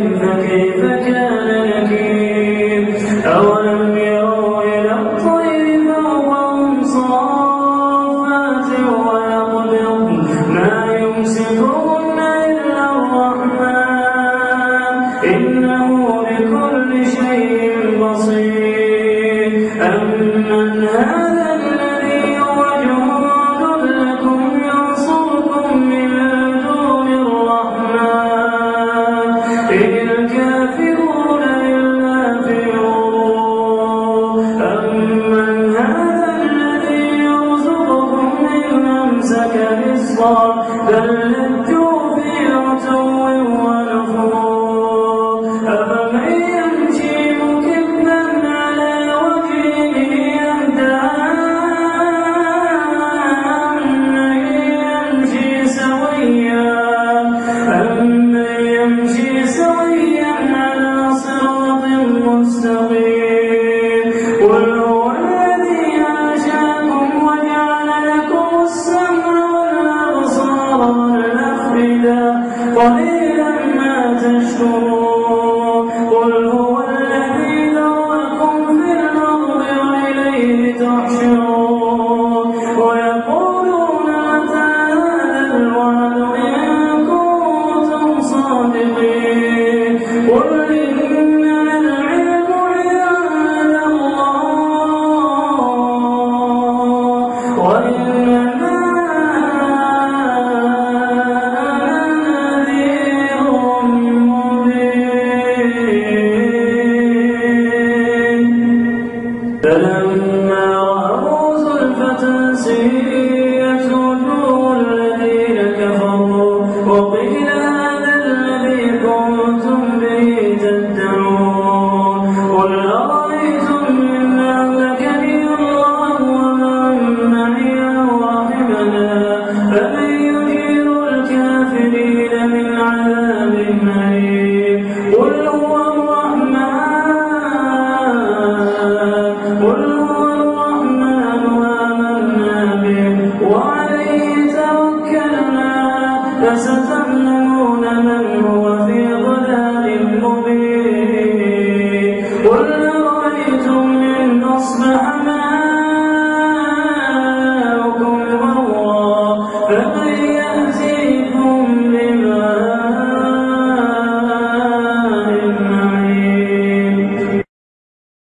I'm not giving up. Padre. قليلا ما تشكرون. قل هو فلما Nós